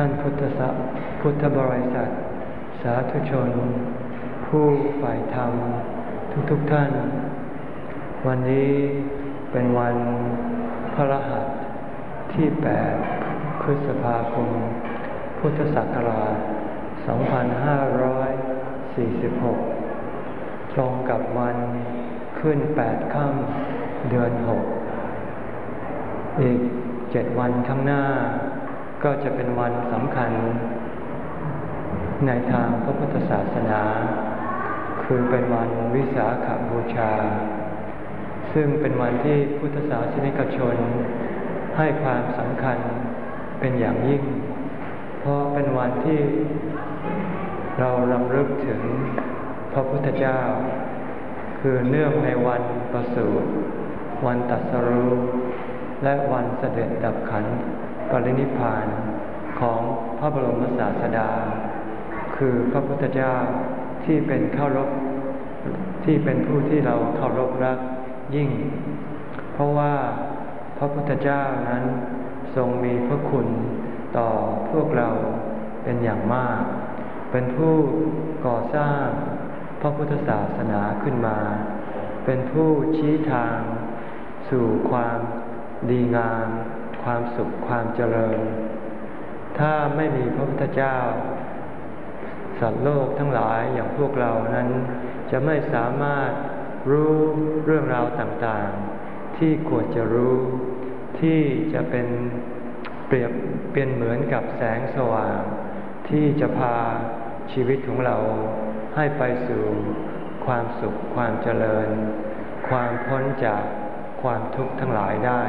ท่านพุทธะพุทธบริษัท สาธุชน ผู้ฝ่ายธรรม ทุกๆทท่าน วันนี้เป็นวันพระรหัสที่8พฤษภาคม พุทธศักราช 2546 ตรงกับวันขึ้น8ค่ำเดือน6อีก7วันข้างหน้า ก็จะเป็นวันสำคัญ ในทางพระพุทธศาสนา คือเป็นวันวิสาขบูชา ซึ่งเป็นวันที่พุทธศาสนิกชน ให้ความสำคัญเป็นอย่างยิ่ง เพราะเป็นวันที่เราลำลึกถึงพระพุทธเจ้า คือเนื่องในวันประสูติวันตัสรู้และวันเสด็จดับขัน ปรินิพานของพระบรมศาสดา คือพระพุทธเจ้าที่เป็นเข้ารบที่เป็นผู้ที่เราเคารพรักยิ่ง เพราะว่าพระพุทธเจ้านั้นทรงมีพระคุณต่อพวกเราเป็นอย่างมาก เป็นผู้ก่อสร้างพระพุทธศาสนาขึ้นมา เป็นผู้ชี้ทาง สู่ความดีงาม ความสุขความเจริญ ถ้าไม่มีพระพุทธเจ้า สัตว์โลกทั้งหลายอย่างพวกเรานั้น จะไม่สามารถรู้เรื่องราวต่างๆ ที่ควรจะรู้ ที่จะเป็นเปรียบเป็นเหมือนกับแสงสว่าง ที่จะพาชีวิตของเราให้ไปสู่ความสุขความเจริญ ความพ้นจากความทุกข์ทั้งหลายได้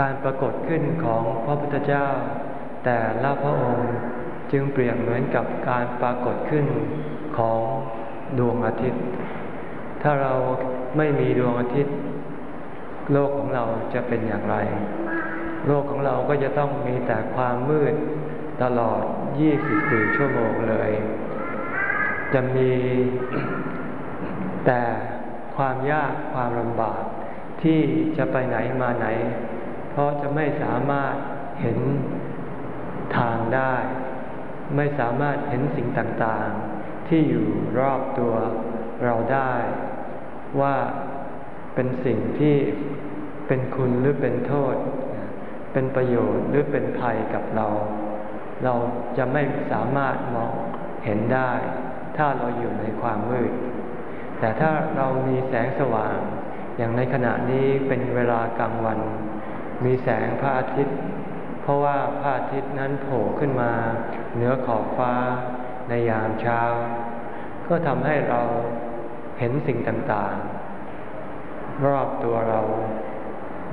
การปรากฏขึ้นของพระพุทธเจ้า แต่ละพระองค์จึงเปรียบเหมือนกับการปรากฏขึ้นของดวงอาทิตย์ ถ้าเราไม่มีดวงอาทิตย์ โลกของเราจะเป็นอย่างไร โลกของเราก็จะต้องมีแต่ความมืดตลอด 24 ชั่วโมงเลย จะมีแต่ความยากความลำบากที่จะไปไหนมาไหน ราะจะไม่สามารถเห็นทางได้ ไม่สามารถเห็นสิ่งต่างๆ ที่อยู่รอบตัวเราได้ ว่าเป็นสิ่งที่เป็นคุณหรือเป็นโทษ เป็นประโยชน์หรือเป็นภัยกับเรา เราจะไม่สามารถมองเห็นได้ ถ้าเราอยู่ในความมืด แต่ถ้าเรามีแสงสว่าง อย่างในขณะนี้เป็นเวลากลางวัน มีแสงพระอาทิตย์ เพราะว่าพระอาทิตย์นั้นโผล่ขึ้นมา เหนือขอบฟ้าในยามเช้า ก็ทำให้เราเห็นสิ่งต่างๆ รอบตัวเรา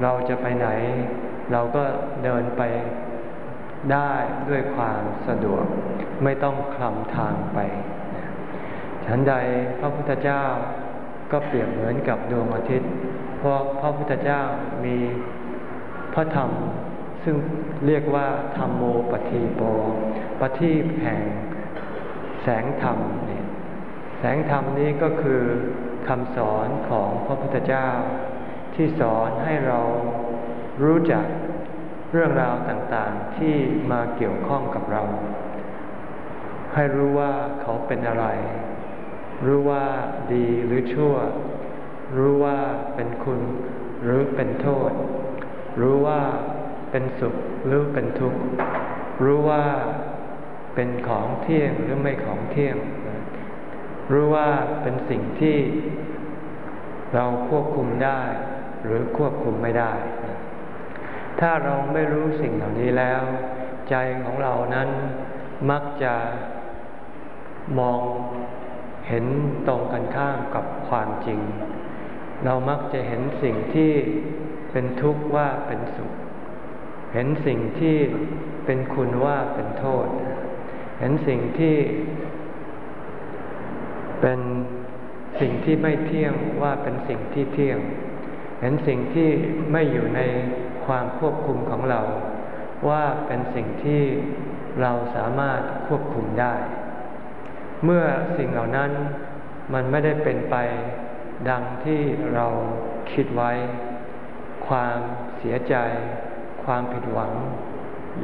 เราจะไปไหน เราก็เดินไปได้ด้วยความสะดวก ไม่ต้องคลำทางไป ฉันใดพระพุทธเจ้าก็เปรียบเหมือนกับดวงอาทิตย์ เพราะพระพุทธเจ้ามี พระธรรมซึ่งเรียกว่าธรรมโมปฏิโปปฏิแห่งแสงธรรมเนี่ยแสงธรรมนี้ก็คือคำสอนของพระพุทธเจ้า ที่สอนให้เรารู้จักเรื่องราวต่างๆที่มาเกี่ยวข้องกับเรา ให้รู้ว่าเขาเป็นอะไร รู้ว่าดีหรือชั่ว รู้ว่าเป็นคุณหรือเป็นโทษ รู้ว่าเป็นสุขหรือเป็นทุกข์ รู้ว่าเป็นของเที่ยงหรือไม่ของเที่ยง รู้ว่าเป็นสิ่งที่เราควบคุมได้ หรือควบคุมไม่ได้ ถ้าเราไม่รู้สิ่งเหล่านี้แล้ว ใจของเรานั้นมักจะมองเห็นตรงกันข้ามกับความจริง เรามักจะเห็นสิ่งที่ เป็นทุกข์ว่าเป็นสุข เห็นสิ่งที่เป็นคุณว่าเป็นโทษ เห็นสิ่งที่เป็นสิ่งที่ไม่เที่ยงว่าเป็นสิ่งที่เที่ยง เห็นสิ่งที่ไม่อยู่ในความควบคุมของเรา ว่าเป็นสิ่งที่เราสามารถควบคุมได้ เมื่อสิ่งเหล่านั้นมันไม่ได้เป็นไปดังที่เราคิดไว้ ความเสียใจ ความผิดหวัง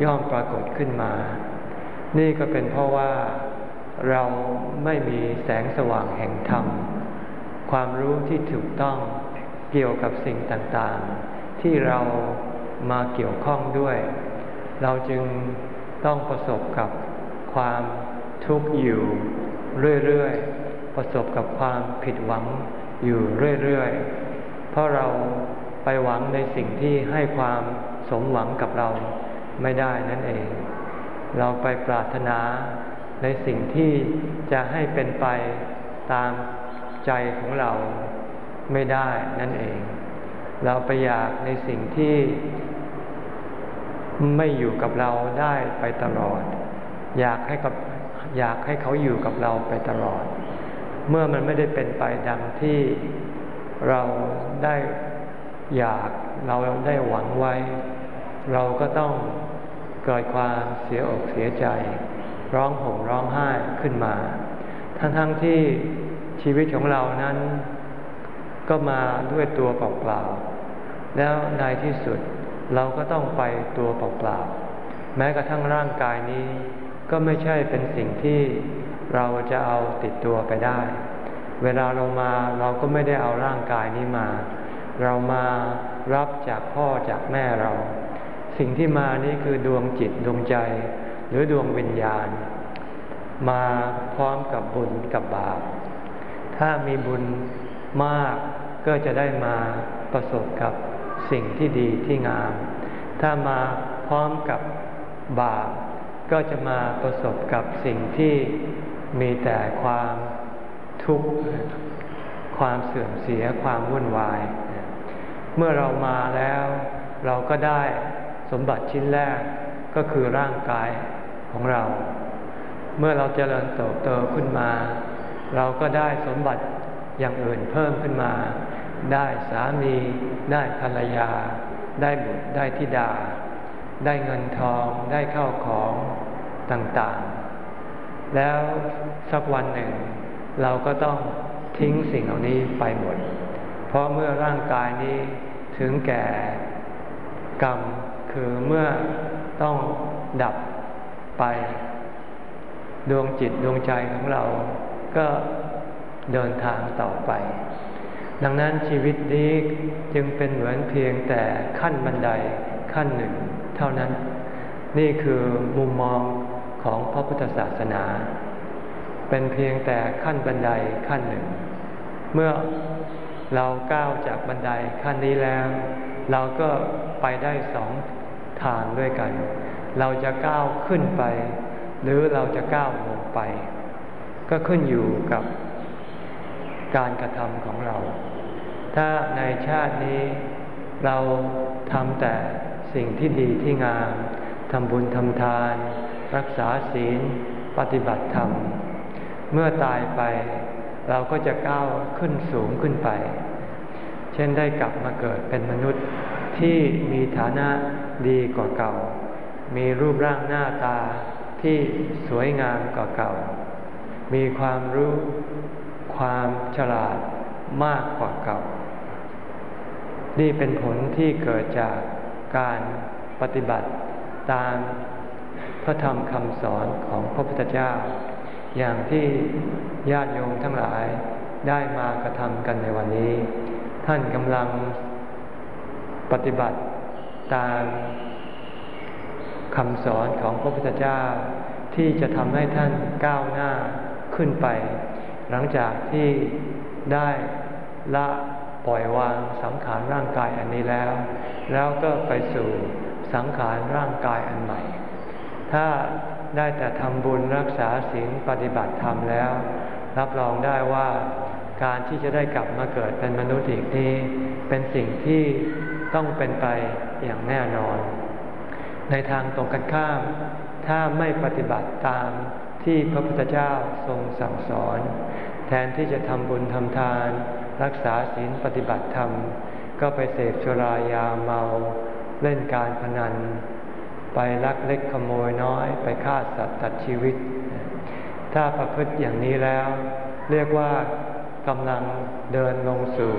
ย่อมปรากฏขึ้นมา นี่ก็เป็นเพราะว่าเราไม่มีแสงสว่างแห่งธรรม ความรู้ที่ถูกต้องเกี่ยวกับสิ่งต่างๆ ที่เรามาเกี่ยวข้องด้วย เราจึงต้องประสบกับความทุกข์อยู่เรื่อยๆ ประสบกับความผิดหวังอยู่เรื่อยๆ เพราะเรา ไปหวังในสิ่งที่ให้ความสมหวังกับเราไม่ได้นั่นเอง เราไปปรารถนาในสิ่งที่จะให้เป็นไปตามใจของเราไม่ได้นั่นเอง เราไปอยากในสิ่งที่ไม่อยู่กับเราได้ไปตลอด อยากให้กับอยากให้เขาอยู่กับเราไปตลอด เมื่อมันไม่ได้เป็นไปดังที่เราได้ อยากเราได้หวังไว้ เราก็ต้องเกิดความเสียอกเสียใจ ร้องห่มร้องไห้ขึ้นมา ทั้งๆทที่ชีวิตของเรานั้น ก็มาด้วยตัวเปล่าๆแล้วในที่สุดเราก็ต้องไปตัวเปล่าๆแม้กระทั่งร่างกายนี้ ก็ไม่ใช่เป็นสิ่งที่เราจะเอาติดตัวไปได้ เวลาเรามาเราก็ไม่ได้เอาร่างกายนี้มา เรามารับจากพ่อจากแม่เรา สิ่งที่มานี่คือดวงจิตดวงใจ หรือดวงวิญญาณ มาพร้อมกับบุญกับบาป ถ้ามีบุญมากก็จะได้มาประสบกับสิ่งที่ดีที่งาม ถ้ามาพร้อมกับบาป ก็จะมาประสบกับสิ่งที่มีแต่ความทุกข์ ความเสื่อมเสียความวุ่นวาย เมื่อเรามาแล้ว เราก็ได้สมบัติชิ้นแรกก็คือร่างกายของเรา เมื่อเราเจริญโตโตขึ้นมา เราก็ได้สมบัติอย่างอื่นเพิ่มขึ้นมา ได้สามี ได้ภรรยา ได้บุตรได้ธิดา ได้เงินทองได้เข้าของต่างๆ แล้วสักวันหนึ่ง เราก็ต้องทิ้งสิ่งเหล่านี้ไปหมด เพราะเมื่อร่างกายนี้ถึงแก่กรรม คือเมื่อต้องดับไป ดวงจิตดวงใจของเราก็เดินทางต่อไป ดังนั้นชีวิตนี้จึงเป็นเหมือนเพียงแต่ขั้นบันไดขั้นหนึ่ง เท่านั้น นี่คือมุมมองของพระพุทธศาสนา เป็นเพียงแต่ขั้นบันไดขั้นหนึ่ง เมื่อ เราก้าวจากบันไดขั้นนี้แล้ว เราก็ไปได้สองทางด้วยกัน เราจะก้าวขึ้นไป หรือเราจะก้าวลงไป ก็ขึ้นอยู่กับการกระทำของเรา ถ้าในชาตินี้เราทำแต่สิ่งที่ดีที่งามทำบุญทำทาน รักษาศีล ปฏิบัติธรรม เมื่อตายไป เราก็จะก้าวขึ้นสูงขึ้นไป เช่นได้กลับมาเกิดเป็นมนุษย์ที่มีฐานะดีกว่าเก่า มีรูปร่างหน้าตาที่สวยงามกว่าเก่า มีความรู้ความฉลาดมากกว่าเก่า นี่เป็นผลที่เกิดจากการปฏิบัติตามพระธรรมคำสอนของพระพุทธเจ้า อย่างที่ญาติโยมทั้งหลายได้มากระทำกันในวันนี้ ท่านกำลังปฏิบัติตามคำสอนของพระพุทธเจ้า ที่จะทำให้ท่านก้าวหน้าขึ้นไป หลังจากที่ได้ละปล่อยวางสังขารร่างกายอันนี้แล้ว แล้วก็ไปสู่สังขารร่างกายอันใหม่ ถ้า ได้แต่ทำบุญรักษาศีลปฏิบัติธรรมแล้ว รับรองได้ว่าการที่จะได้กลับมาเกิดเป็นมนุษย์อีกนี้ เป็นสิ่งที่ต้องเป็นไปอย่างแน่นอน ในทางตรงกันข้าม ถ้าไม่ปฏิบัติตามที่พระพุทธเจ้าทรงสั่งสอน แทนที่จะทำบุญทำทาน รักษาศีลปฏิบัติธรรม ก็ไปเสพชรายาเมา เล่นการพนัน ไปลักเล็กขโมยน้อยไปฆ่าสัตว์ตัดชีวิต ถ้าประพฤติอย่างนี้แล้ว เรียกว่ากำลังเดินลงสู่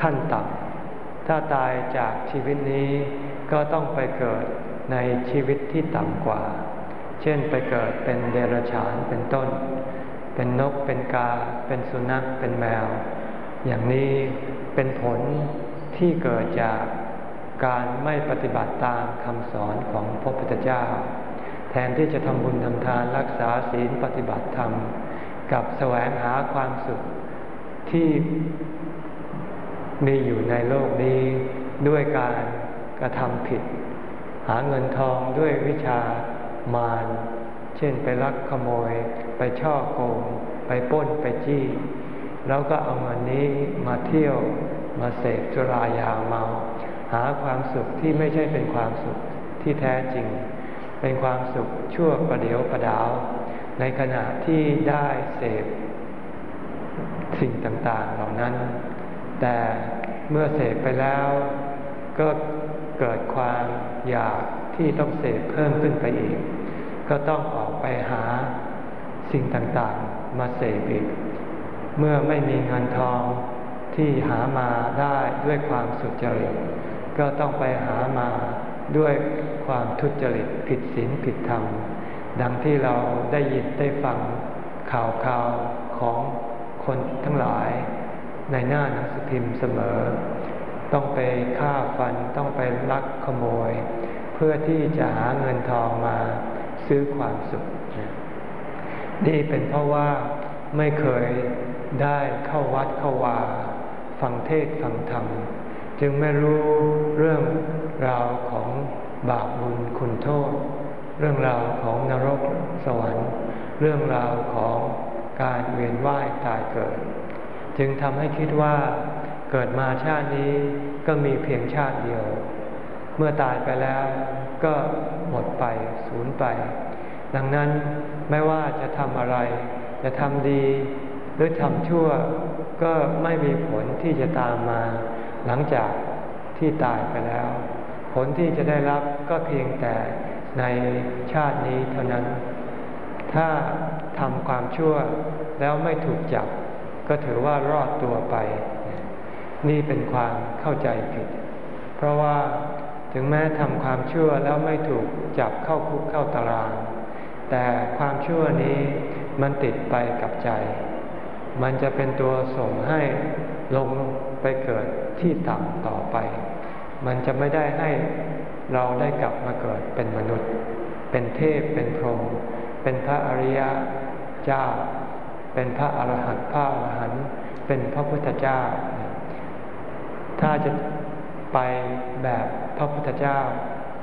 ขั้นต่ำถ้าตายจากชีวิตนี้ก็ต้องไปเกิดในชีวิตที่ต่ำกว่า เช่นไปเกิดเป็นเดรัจฉานเป็นต้น เป็นนกเป็นกา เป็นสุนัขเป็นแมว อย่างนี้เป็นผลที่เกิดจาก การไม่ปฏิบัติตามคำสอนของพระพุทธเจ้า แทนที่จะทำบุญทำทานรักษาศีลปฏิบัติธรรม กับแสวงหาความสุขที่มีอยู่ในโลกนี้ด้วยการกระทำผิด หาเงินทองด้วยวิชามาร เช่นไปลักขโมย ไปช่อโกง ไปป้นไปจี้ แล้วก็เอาเงินนี้มาเที่ยวมาเสพจุรายาเมา หาความสุขที่ไม่ใช่เป็นความสุขที่แท้จริง เป็นความสุขชั่วประเดียวประดาว ในขณะที่ได้เสพสิ่งต่างๆเหล่านั้น แต่เมื่อเสพไปแล้ว ก็เกิดความอยากที่ต้องเสพเพิ่มขึ้นไปอีก ก็ต้องออกไปหาสิ่งต่างๆ มาเสพอีก เมื่อไม่มีเงินทองที่หามาได้ด้วยความสุจริต ก็ต้องไปหามาด้วยความทุจริตผิดศีลผิดธรรม ดังที่เราได้ยินได้ฟังข่าวข่าวของคนทั้งหลาย ในหน้าหนังสือพิมพ์เสมอ ต้องไปฆ่าฟันต้องไปลักขโมย เพื่อที่จะหาเงินทองมาซื้อความสุข นี่เป็นเพราะว่าไม่เคยได้เข้าวัดเข้าวา ฟังเทศฟังธรรม จึงไม่รู้เรื่องราวของบาปบุญคุณโทษ เรื่องราวของนรกสวรรค์ เรื่องราวของการเวียนว่ายตายเกิด จึงทำให้คิดว่าเกิดมาชาตินี้ก็มีเพียงชาติเดียว เมื่อตายไปแล้วก็หมดไปสูญไป ดังนั้นไม่ว่าจะทำอะไร จะทำดี หรือทำชั่วก็ไม่มีผลที่จะตามมา หลังจากที่ตายไปแล้ว ผลที่จะได้รับก็เพียงแต่ในชาตินี้เท่านั้น ถ้าทำความชั่วแล้วไม่ถูกจับ ก็ถือว่ารอดตัวไป นี่เป็นความเข้าใจผิด เพราะว่าถึงแม้ทำความชั่วแล้วไม่ถูกจับเข้าคุกเข้าตาราง แต่ความชั่วนี้มันติดไปกับใจ มันจะเป็นตัวส่งให้ลงไปเกิด ที่ต่ำต่อไป มันจะไม่ได้ให้เราได้กลับมาเกิดเป็นมนุษย์ เป็นเทพเป็นพรหมเป็นพระอริยะเจ้า เป็นพระอรหันต์พระอรหันต์เป็นพระพุทธเจ้า ถ้าจะไปแบบพระพุทธเจ้า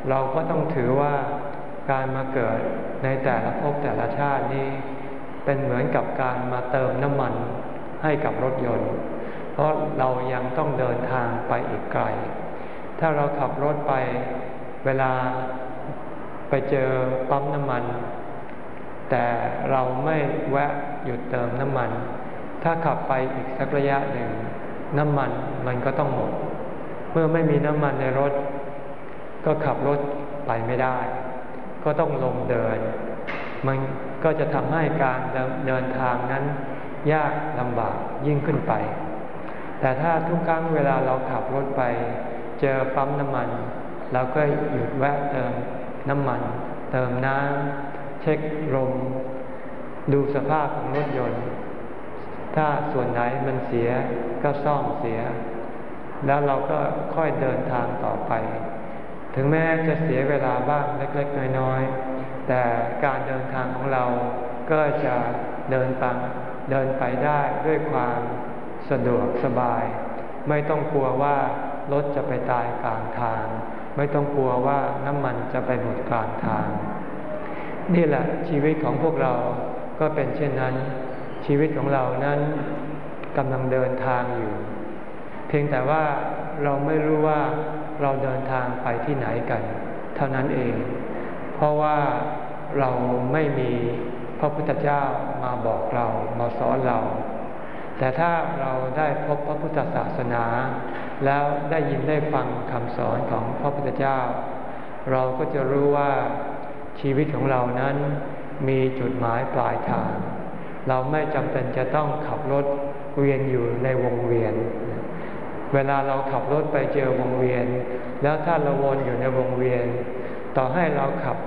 เราก็ต้องถือว่าการมาเกิดในแต่ละภพแต่ละชาตินี้ เป็นเหมือนกับการมาเติมน้ำมันให้กับรถยนต์ เพราะเรายังต้องเดินทางไปอีกไกล ถ้าเราขับรถไปเวลาไปเจอปั๊มน้ำมัน แต่เราไม่แวะหยุดเติมน้ำมัน ถ้าขับไปอีกสักระยะหนึ่ง น้ำมันมันก็ต้องหมด เมื่อไม่มีน้ำมันในรถ ก็ขับรถไปไม่ได้ ก็ต้องลงเดิน มันก็จะทำให้การเดินทางนั้นยากลำบากยิ่งขึ้นไป แต่ถ้าทุกครั้งเวลาเราขับรถไป เจอปั๊มน้ำมันเราก็หยุดแวะเติมน้ำมัน เติมน้ำเช็คลมดูสภาพของรถยนต์ ถ้าส่วนไหนมันเสียก็ซ่อมเสีย แล้วเราก็ค่อยเดินทางต่อไป ถึงแม้จะเสียเวลาบ้างเล็กๆ น้อยๆ แต่การเดินทางของเราก็จะเดินไปเดินไปได้ด้วยความ สะดวกสบาย ไม่ต้องกลัวว่ารถจะไปตายกลางทาง ไม่ต้องกลัวว่าน้ำมันจะไปหมดกลางทาง นี่แหละชีวิตของพวกเราก็เป็นเช่นนั้น ชีวิตของเรานั้นกำลังเดินทางอยู่ เพียงแต่ว่าเราไม่รู้ว่าเราเดินทางไปที่ไหนกัน เท่านั้นเอง เพราะว่าเราไม่มีพระพุทธเจ้ามาบอกเรามาสอนเรา แต่ถ้าเราได้พบพระพุทธศาสนา แล้วได้ยินได้ฟังคำสอนของพระพุทธเจ้า เราก็จะรู้ว่าชีวิตของเรานั้นมีจุดหมายปลายทาง เราไม่จำเป็นจะต้องขับรถเวียนอยู่ในวงเวียน เวลาเราขับรถไปเจอวงเวียน แล้วถ้าเราวนอยู่ในวงเวียน ต่อให้เราขับ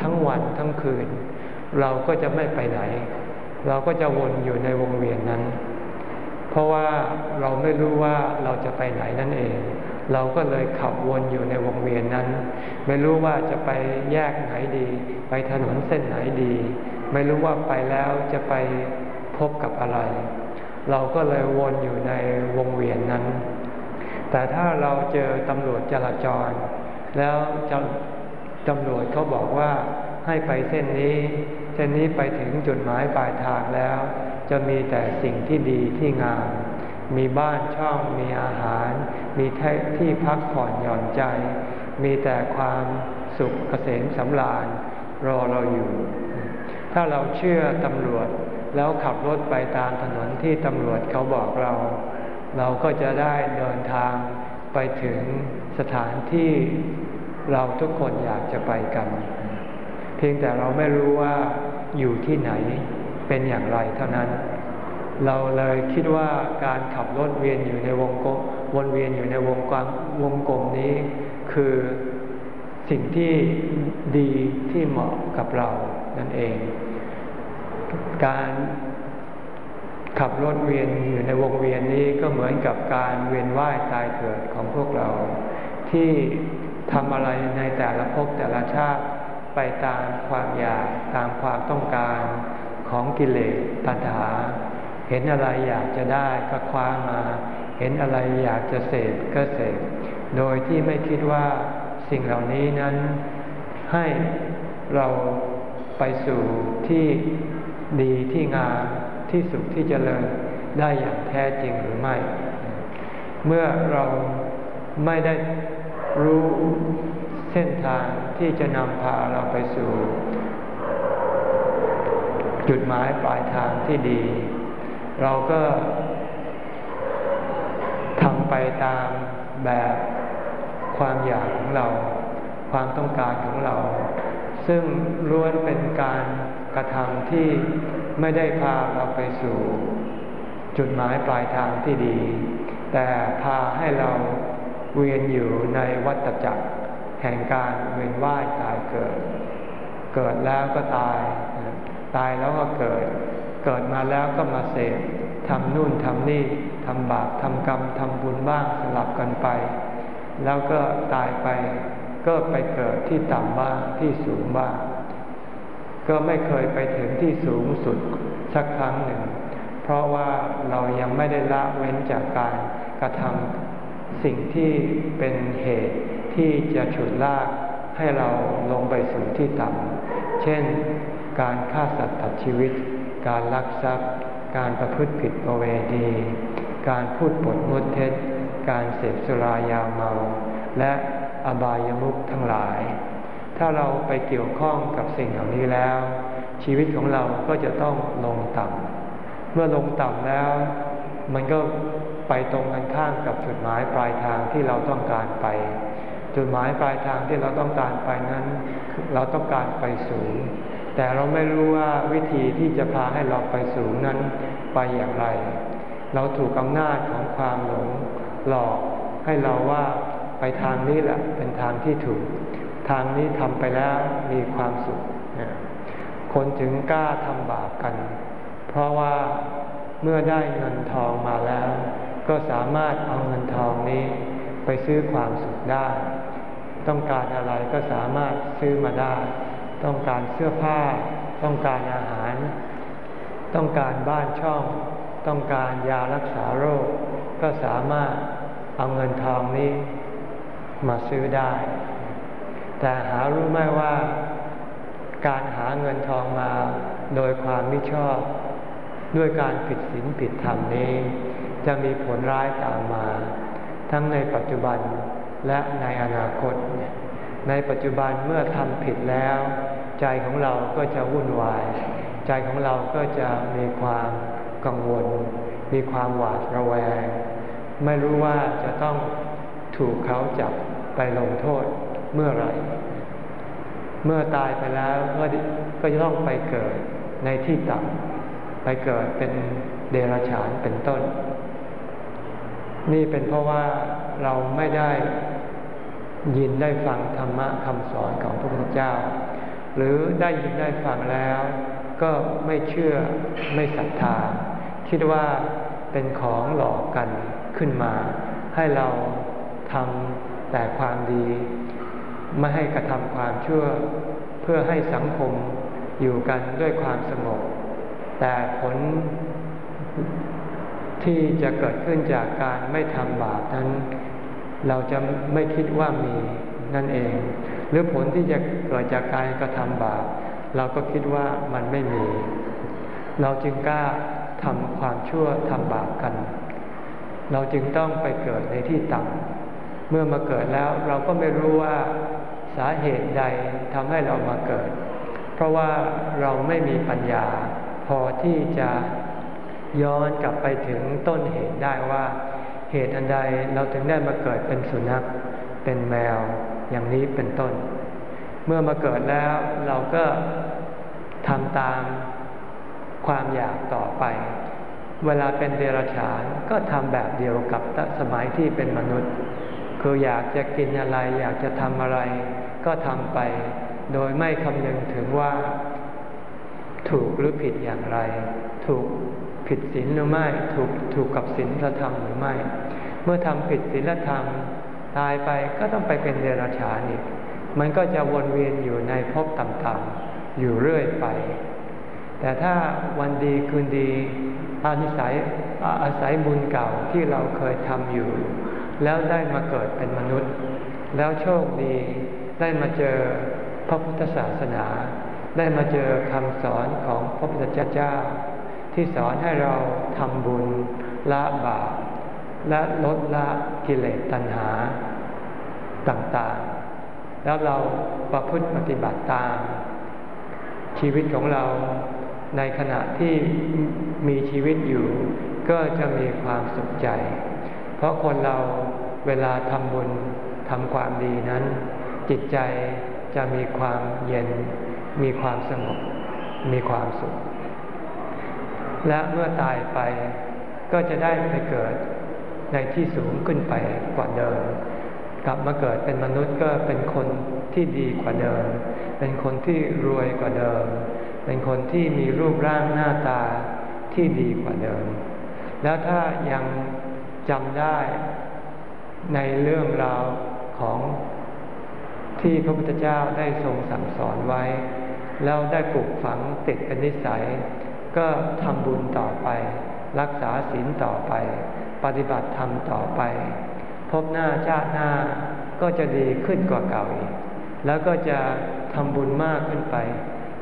ทั้งวันทั้งคืน เราก็จะไม่ไปไหน เราก็จะวนอยู่ในวงเวียนนั้น เพราะว่าเราไม่รู้ว่าเราจะไปไหนนั่นเอง เราก็เลยขับวนอยู่ในวงเวียนนั้น ไม่รู้ว่าจะไปแยกไหนดี ไปถนนเส้นไหนดี ไม่รู้ว่าไปแล้วจะไปพบกับอะไร เราก็เลยวนอยู่ในวงเวียนนั้น แต่ถ้าเราเจอตำรวจจราจร แล้วตำรวจเขาบอกว่าให้ไปเส้นนี้ เส้นนี้ไปถึงจุดหมายปลายทางแล้ว จะมีแต่สิ่งที่ดีที่งาม มีบ้านช่อง มีอาหาร มีที่พักผ่อนหย่อนใจ มีแต่ความสุขเกษมสำราญรอเราอยู่ ถ้าเราเชื่อตำรวจแล้วขับรถไปตามถนนที่ตำรวจเขาบอกเรา เราก็จะได้เดินทางไปถึงสถานที่เราทุกคนอยากจะไปกัน เพียงแต่เราไม่รู้ว่าอยู่ที่ไหน เป็นอย่างไรเท่านั้น เราเลยคิดว่าการขับรถเวียนอยู่ในวงกลมวนเวียนอยู่ในวงกลมวงกลมนี้ คือสิ่งที่ดีที่เหมาะกับเรานั่นเอง การขับรถเวียนอยู่ในวงเวียนนี้ก็เหมือนกับการเวียนว่ายตายเกิดของพวกเรา ที่ทำอะไรในแต่ละภพแต่ละชาติไปตามความอยากตามความต้องการ ของกิเลสตัณหา เห็นอะไรอยากจะได้ก็คว้ามา เห็นอะไรอยากจะเสพก็เสพโดยที่ไม่คิดว่าสิ่งเหล่านี้นั้น ให้เราไปสู่ที่ดีที่งามที่สุขที่จเจริญได้อย่างแท้จริงหรือไม่ เมื่อเราไม่ได้รู้เส้นทางที่จะนำพาเราไปสู่ จุดหมายปลายทางที่ดี เราก็ทำไปตามแบบความอยากของเรา ความต้องการของเรา ซึ่งล้วนเป็นการกระทำที่ไม่ได้พาเราไปสู่ จุดหมายปลายทางที่ดี แต่พาให้เราเวียนอยู่ในวัฏจักร แห่งการเวียนว่ายตายเกิด เกิดแล้วก็ตาย ตายแล้วก็เกิด เกิดมาแล้วก็มาเสพทำนู่นทำนี่ทำบาปทำกรรมทำบุญบ้างสลับกันไป แล้วก็ตายไป ก็ไปเกิดที่ต่ำบ้างที่สูงบ้าง ก็ไม่เคยไปถึงที่สูงสุดสักครั้งหนึ่ง เพราะว่าเรายังไม่ได้ละเว้นจากการกระทำสิ่งที่เป็นเหตุที่จะฉุดลากให้เราลงไปสู่ที่ต่ำเช่น การฆ่าสัตว์ตัดชีวิต การลักทรัพย์ การประพฤติผิดประเวณี การพูดปดมดเท็จ การเสพสุรายาเมา และอบายามุขทั้งหลาย ถ้าเราไปเกี่ยวข้องกับสิ่งเหล่านี้แล้ว ชีวิตของเราก็จะต้องลงต่ำเมื่อลงต่ำแล้ว มันก็ไปตรงกันข้ามกับจุดหมายปลายทางที่เราต้องการไป จุดหมายปลายทางที่เราต้องการไปนั้น เราต้องการไปสูง แต่เราไม่รู้ว่าวิธีที่จะพาให้เราไปสูงนั้นไปอย่างไร เราถูกอำนาจของความหลงหลอกให้เราว่าไปทางนี้แหละเป็นทางที่ถูก ทางนี้ทำไปแล้วมีความสุข คนถึงกล้าทำบาปกัน เพราะว่าเมื่อได้เงินทองมาแล้ว ก็สามารถเอาเงินทองนี้ไปซื้อความสุขได้ ต้องการอะไรก็สามารถซื้อมาได้ ต้องการเสื้อผ้า ต้องการอาหาร ต้องการบ้านช่อง ต้องการยารักษาโรค ก็สามารถเอาเงินทองนี้มาซื้อได้ แต่หารู้ไหมว่า การหาเงินทองมาโดยความไม่ชอบ ด้วยการผิดศีลผิดธรรมนี้ จะมีผลร้ายตามมา ทั้งในปัจจุบันและในอนาคต ในปัจจุบันเมื่อทำผิดแล้ว ใจของเราก็จะวุ่นวาย ใจของเราก็จะมีความกังวล มีความหวาดระแวง ไม่รู้ว่าจะต้องถูกเขาจับไปลงโทษเมื่อไหร่ เมื่อตายไปแล้วก็ก็จะต้องไปเกิดในที่ต่ำไปเกิดเป็นเดรัจฉานเป็นต้น นี่เป็นเพราะว่าเราไม่ได้ ยินได้ฟังธรรมะคำสอนของพระพุทธเจ้า หรือได้ยินได้ฟังแล้ว ก็ไม่เชื่อไม่ศรัทธา คิดว่าเป็นของหลอกกันขึ้นมา ให้เราทำแต่ความดี ไม่ให้กระทำความชั่ว เพื่อให้สังคมอยู่กันด้วยความสงบแต่ผลที่จะเกิดขึ้นจากการไม่ทำบาปนั้น เราจะไม่คิดว่ามีนั่นเอง หรือผลที่จะเกิดจากการกระทำบาปเราก็คิดว่ามันไม่มี เราจึงกล้าทำความชั่วทำบาปกัน เราจึงต้องไปเกิดในที่ต่ำเมื่อมาเกิดแล้วเราก็ไม่รู้ว่าสาเหตุใดทำให้เรามาเกิด เพราะว่าเราไม่มีปัญญา พอที่จะย้อนกลับไปถึงต้นเหตุได้ว่า เหตุอันใดเราถึงได้มาเกิดเป็นสุนัข เป็นแมว อย่างนี้เป็นต้น เมื่อมาเกิดแล้วเราก็ทำตามความอยากต่อไป เวลาเป็นเดรัจฉานก็ทำแบบเดียวกับสมัยที่เป็นมนุษย์ คืออยากจะกินอะไร อยากจะทำอะไร ก็ทำไป โดยไม่คำนึงถึงว่า ถูกหรือผิดอย่างไร ถูก ผิดศีลหรือไม่ถูกถูกกับศีลธรรมหรือไม่ เมื่อทำผิดศีลธรรมตายไปก็ต้องไปเป็นเดรัจฉานอีกมันก็จะวนเวียนอยู่ในภพต่ำๆอยู่เรื่อยไป แต่ถ้าวันดีคืนดีอานิสัยอาศัยบุญเก่าที่เราเคยทำอยู่ แล้วได้มาเกิดเป็นมนุษย์ แล้วโชคดีได้มาเจอพระพุทธศาสนา ได้มาเจอคำสอนของพระพุทธเจ้า ที่สอนให้เราทำบุญละบาปและลดละกิเลสตัณหาต่างๆ แล้วเราประพฤติปฏิบัติตาม ชีวิตของเราในขณะที่มีชีวิตอยู่ ก็จะมีความสุขใจ เพราะคนเราเวลาทำบุญทำความดีนั้น จิตใจจะมีความเย็น มีความสงบ มีความสุข และเมื่อตายไปก็จะได้ไปเกิดในที่สูงขึ้นไปกว่าเดิม กลับมาเกิดเป็นมนุษย์ก็เป็นคนที่ดีกว่าเดิม เป็นคนที่รวยกว่าเดิม เป็นคนที่มีรูปร่างหน้าตาที่ดีกว่าเดิม แล้วถ้ายังจำได้ในเรื่องราวของที่พระพุทธเจ้าได้ทรงสั่งสอนไว้ แล้วได้ปลูกฝังติดเป็นนิสัย ก็ทำบุญต่อไป รักษาศีลต่อไป ปฏิบัติธรรมต่อไป พบหน้าชาติหน้าก็จะดีขึ้นกว่าเก่าอีก แล้วก็จะทำบุญมากขึ้นไป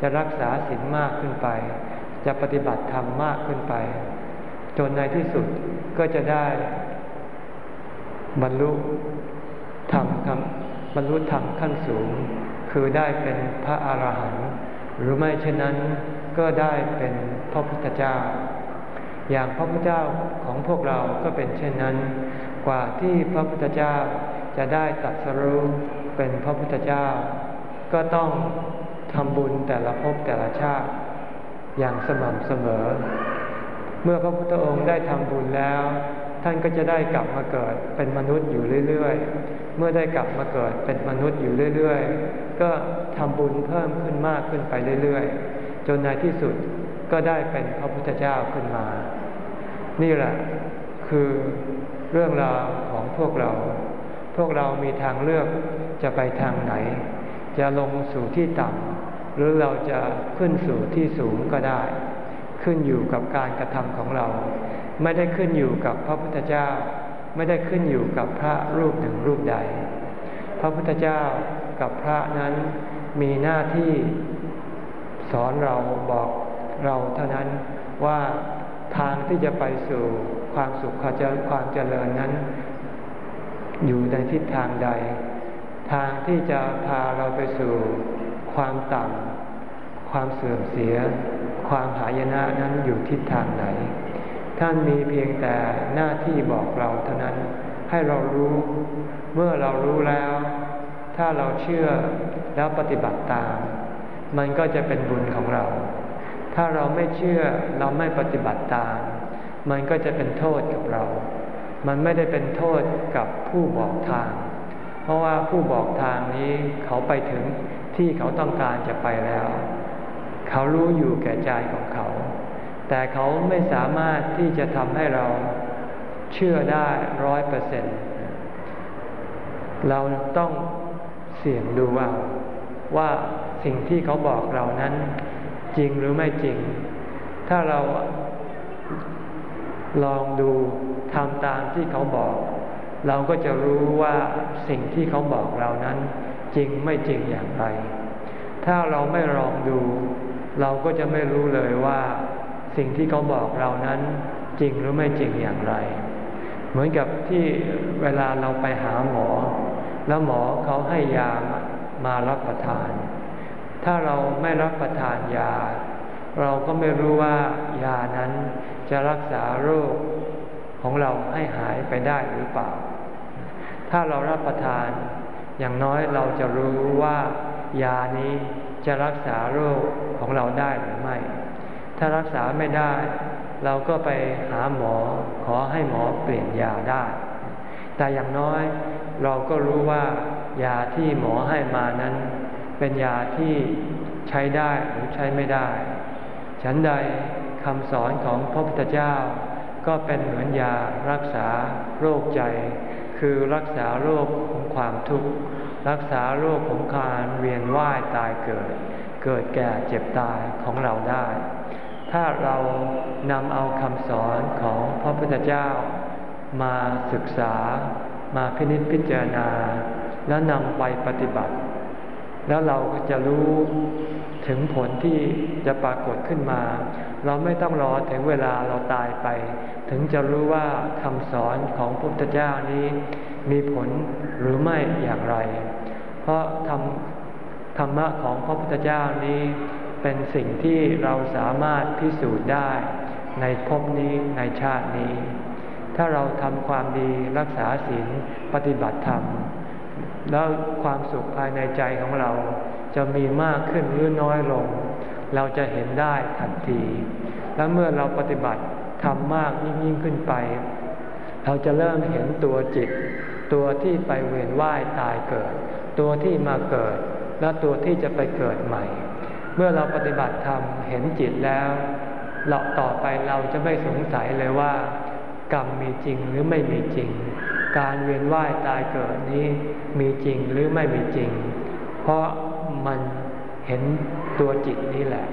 จะรักษาศีลมากขึ้นไป จะปฏิบัติธรรมมากขึ้นไป จนในที่สุดก็จะได้ บรรลุธรรมบรรลุธรรมขั้นสูง คือได้เป็นพระอาหารหันต์หรือไม่เช่นนั้นก็ได้เป็น พระพุทธเจ้า อย่างพระพุทธเจ้าของพวกเราก็เป็นเช่นนั้น กว่าที่พระพุทธเจ้าจะได้ตัดสรู้เป็นพระพุทธเจ้า ก็ต้องทำบุญแต่ละภพแต่ละชาติ อย่างสม่ำเสมอ เมื่อพระพุทธองค์ได้ทำบุญแล้ว ท่านก็จะได้กลับมาเกิดเป็นมนุษย์อยู่เรื่อยๆ เมื่อได้กลับมาเกิดเป็นมนุษย์อยู่เรื่อยๆ ก็ทำบุญเพิ่มขึ้นมากขึ้นไปเรื่อยๆ จนในที่สุด ก็ได้เป็นพระพุทธเจ้าขึ้นมา นี่แหละคือเรื่องราวของพวกเรา พวกเรามีทางเลือกจะไปทางไหน จะลงสู่ที่ต่ำหรือเราจะขึ้นสู่ที่สูงก็ได้ ขึ้นอยู่กับการกระทำของเรา ไม่ได้ขึ้นอยู่กับพระพุทธเจ้า ไม่ได้ขึ้นอยู่กับพระรูปหนึ่งรูปใด พระพุทธเจ้ากับพระนั้นมีหน้าที่สอนเราบอก เราเท่านั้นว่าทางที่จะไปสู่ความสุขความเจริญนั้น อยู่ในทิศทางใด ทางที่จะพาเราไปสู่ความต่ำความเสื่อมเสีย ความหายนะนั้นอยู่ทิศทางไหน ท่านมีเพียงแต่หน้าที่บอกเราเท่านั้น ให้เรารู้เมื่อเรารู้แล้ว ถ้าเราเชื่อแล้วปฏิบัติตาม มันก็จะเป็นบุญของเรา ถ้าเราไม่เชื่อเราไม่ปฏิบัติตาม มันก็จะเป็นโทษกับเรา มันไม่ได้เป็นโทษกับผู้บอกทาง เพราะว่าผู้บอกทางนี้เขาไปถึงที่เขาต้องการจะไปแล้ว เขารู้อยู่แก่ใจของเขา แต่เขาไม่สามารถที่จะทำให้เราเชื่อได้ร้อยเปอร์เซ็นต์เราต้องเสี่ยงดูว่าว่าสิ่งที่เขาบอกเรานั้น จริงหรือไม่จริง ถ้าเราลองดูทำตามที่เขาบอก เราก็จะรู้ว่าสิ่งที่เขาบอกเรานั้น จริงไม่จริงอย่างไร ถ้าเราไม่ลองดู เราก็จะไม่รู้เลยว่าสิ่งที่เขาบอกเรานั้นจริงหรือไม่จริงอย่างไร เหมือนกับที่เวลาเราไปหาหมอ แล้วหมอเขาให้ยามารับประทาน ถ้าเราไม่รับประทานยา เราก็ไม่รู้ว่ายานั้นจะรักษาโรคของเราให้หายไปได้หรือเปล่า ถ้าเรารับประทานอย่างน้อยเราจะรู้ว่ายานี้จะรักษาโรคของเราได้หรือไม่ ถ้ารักษาไม่ได้ เราก็ไปหาหมอขอให้หมอเปลี่ยนยาได้ แต่อย่างน้อยเราก็รู้ว่ายาที่หมอให้มานั้น เป็นยาที่ใช้ได้หรือใช้ไม่ได้ ฉันใดคำสอนของพระพุทธเจ้า ก็เป็นเหมือนยารักษาโรคใจ คือรักษาโรคของความทุกข์รักษาโรคของการเวียนว่ายตายเกิด เกิดแก่เจ็บตายของเราได้ ถ้าเรานำเอาคำสอนของพระพุทธเจ้า มาศึกษา มาพินิจพิจารณา แล้วนำไปปฏิบัติ แล้วเราก็จะรู้ถึงผลที่จะปรากฏขึ้นมา เราไม่ต้องรอถึงเวลาเราตายไป ถึงจะรู้ว่าคำสอนของพระพุทธเจ้านี้ มีผลหรือไม่อย่างไร เพราะธรรมธรรมะของพระพุทธเจ้านี้เป็นสิ่งที่เราสามารถพิสูจน์ได้ในภพนี้ในชาตินี้ ถ้าเราทำความดีรักษาศีลปฏิบัติธรรม แล้วความสุขภายในใจของเรา จะมีมากขึ้นหรือน้อยลง เราจะเห็นได้ทันที แล้วเมื่อเราปฏิบัติทำมากยิ่งยิ่งขึ้นไป เราจะเริ่มเห็นตัวจิต ตัวที่ไปเวียนว่ายตายเกิด ตัวที่มาเกิด และตัวที่จะไปเกิดใหม่ เมื่อเราปฏิบัติธรรมเห็นจิตแล้วเราต่อไปเราจะไม่สงสัยเลยว่า กรรมมีจริงหรือไม่มีจริง การเวียนว่ายตายเกิดนี้มีจริงหรือไม่มีจริง เพราะมันเห็นตัวจิตนี้แหละ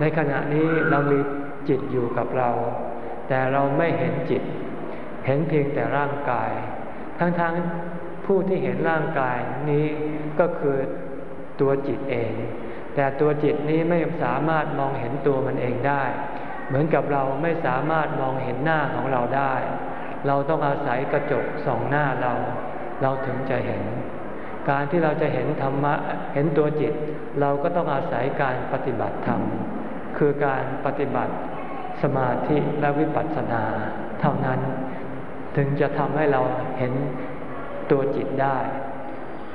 ในขณะนี้เรามีจิตอยู่กับเรา แต่เราไม่เห็นจิต เห็นเพียงแต่ร่างกาย ทั้งๆทผู้ที่เห็นร่างกายนี้ก็คือตัวจิตเอง แต่ตัวจิตนี้ไม่สามารถมองเห็นตัวมันเองได้ เหมือนกับเราไม่สามารถมองเห็นหน้าของเราได้ เราต้องอาศัยกระจกส่องหน้าเรา เราถึงจะเห็น การที่เราจะเห็นธรรมะเห็นตัวจิต เราก็ต้องอาศัยการปฏิบัติธรรม คือการปฏิบัติสมาธิและวิปัสสนาเท่านั้น ถึงจะทำให้เราเห็นตัวจิตได้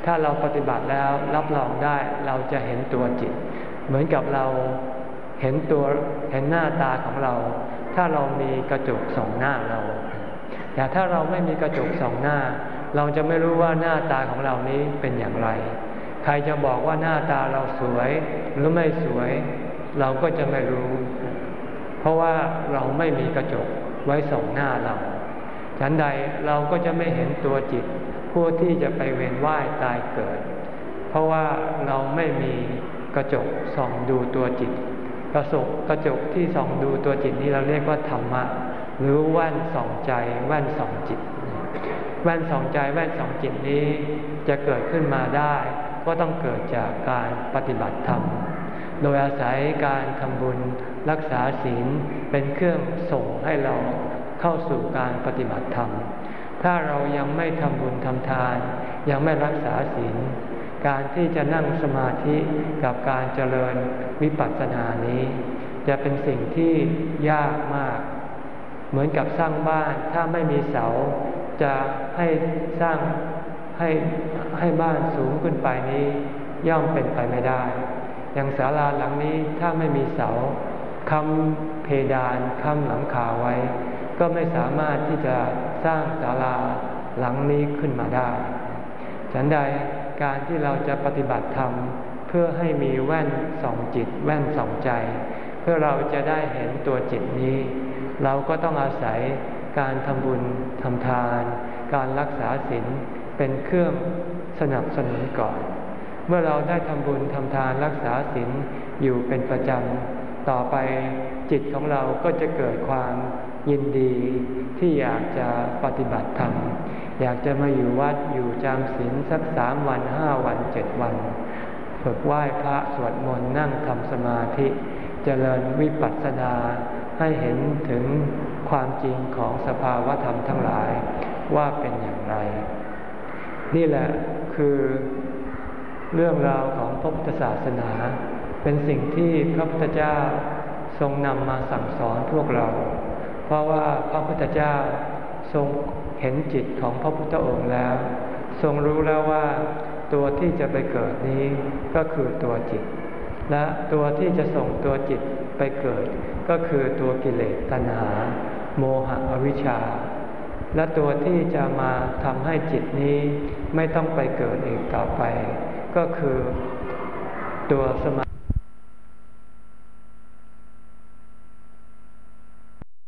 ถ้าเราปฏิบัติแล้วรับรองได้เราจะเห็นตัวจิต เหมือนกับเราเห็นตัวเห็นหน้าตาของเรา ถ้าเรามีกระจกสองหน้าเรา แต่ถ้าเราไม่มีกระจกสองหน้า เราจะไม่รู้ว่าหน้าตาของเรานี้เป็นอย่างไร ใครจะบอกว่าหน้าตาเราสวยหรือไม่สวย เราก็จะไม่รู้ เพราะว่าเราไม่มีกระจกไว้ส่องหน้าเราฉันใดเราก็จะไม่เห็นตัวจิต ผู้ที่จะไปเวียนว่ายตายเกิด เพราะว่าเราไม่มีกระจกส่องดูตัวจิต กระจกกระจกที่ส่องดูตัวจิตนี้เราเรียกว่าธรรมะ หรือแว่นส่องใจแว่นส่องจิต แว่นสองใจแว่นสองจิตนี้จะเกิดขึ้นมาได้ ก็ต้องเกิดจากการปฏิบัติธรรม โดยอาศัยการทำบุญรักษาศีลเป็นเครื่องส่งให้เราเข้าสู่การปฏิบัติธรรม ถ้าเรายังไม่ทำบุญทำทาน ยังไม่รักษาศีลการที่จะนั่งสมาธิกับการเจริญวิปัสสนานี้ จะเป็นสิ่งที่ยากมาก เหมือนกับสร้างบ้านถ้าไม่มีเสา จะให้สร้างให้ให้บ้านสูงขึ้นไปนี้ย่อมเป็นไปไม่ได้ อย่างศาลาหลังนี้ถ้าไม่มีเสาค้ำเพดานค้ำหลังคาไว้ ก็ไม่สามารถที่จะสร้างศาลาหลังนี้ขึ้นมาได้ ฉันใดการที่เราจะปฏิบัติธรรมเพื่อให้มีแว่นส่องจิต แว่นส่องใจ เพื่อเราจะได้เห็นตัวจิตนี้ เราก็ต้องอาศัยการทำบุญทำทาน การรักษาศีลเป็นเครื่องสนับสนุนก่อน เมื่อเราได้ทำบุญทำทานรักษาศีลอยู่เป็นประจำต่อไปจิตของเราก็จะเกิดความยินดีที่อยากจะปฏิบัติธรรมอยากจะมาอยู่วัดอยู่จำศีลสักสามวันห้าวันเจ็ดวัน ฝึกไหว้พระสวดมนต์นั่งทำสมาธิจเจริญวิปัสสนา ให้เห็นถึงความจริงของสภาวธรรมทั้งหลายว่าเป็นอย่างไร นี่แหละคือเรื่องราวของพระพุทธศาสนา เป็นสิ่งที่พระพุทธเจ้าทรงนำมาสั่งสอนพวกเรา เพราะว่าพระพุทธเจ้าทรงเห็นจิตของพระพุทธองค์แล้ว ทรงรู้แล้วว่าตัวที่จะไปเกิดนี้ก็คือตัวจิต และตัวที่จะส่งตัวจิตไปเกิด ก็คือตัวกิเลสตัณหา โมหะอวิชชา และตัวที่จะมาทำให้จิตนี้ไม่ต้องไปเกิดอีกต่อไป ก็คือตัวสมา